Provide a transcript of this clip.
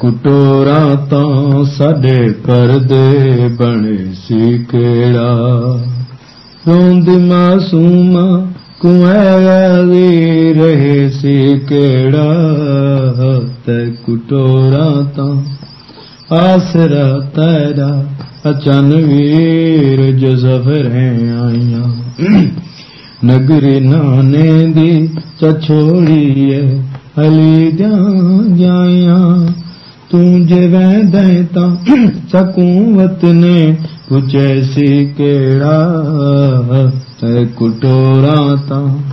ਕੁਟੋਰਾ ਤਾਂ ਸਾਡੇ ਕਰਦੇ ਬਣੇ ਸੀ ਕਿਹੜਾ? ਰੋਂਦ ਮਾਸੂਮਾ ਕੁਐਰੀ ਰਹੇ ਸੀ ਕਿਹੜਾ? ਤੇ ਕੁਟੋਰਾ ਤਾਂ ਆਸਰਾ ਤੇਰਾ ਅਚਨ ਵੀਰ ਜੋ ਹੈ ਆਈਆਂ ਨਗਰੀ ਨਾਨੇ ਦੀ ਚਛੋੜੀਏ ਹਲੀ ਦਿਆਂ ਜਾਈਆਂ। तूं जॻह कुछ सघूं केड़ा है कहिड़ा ता।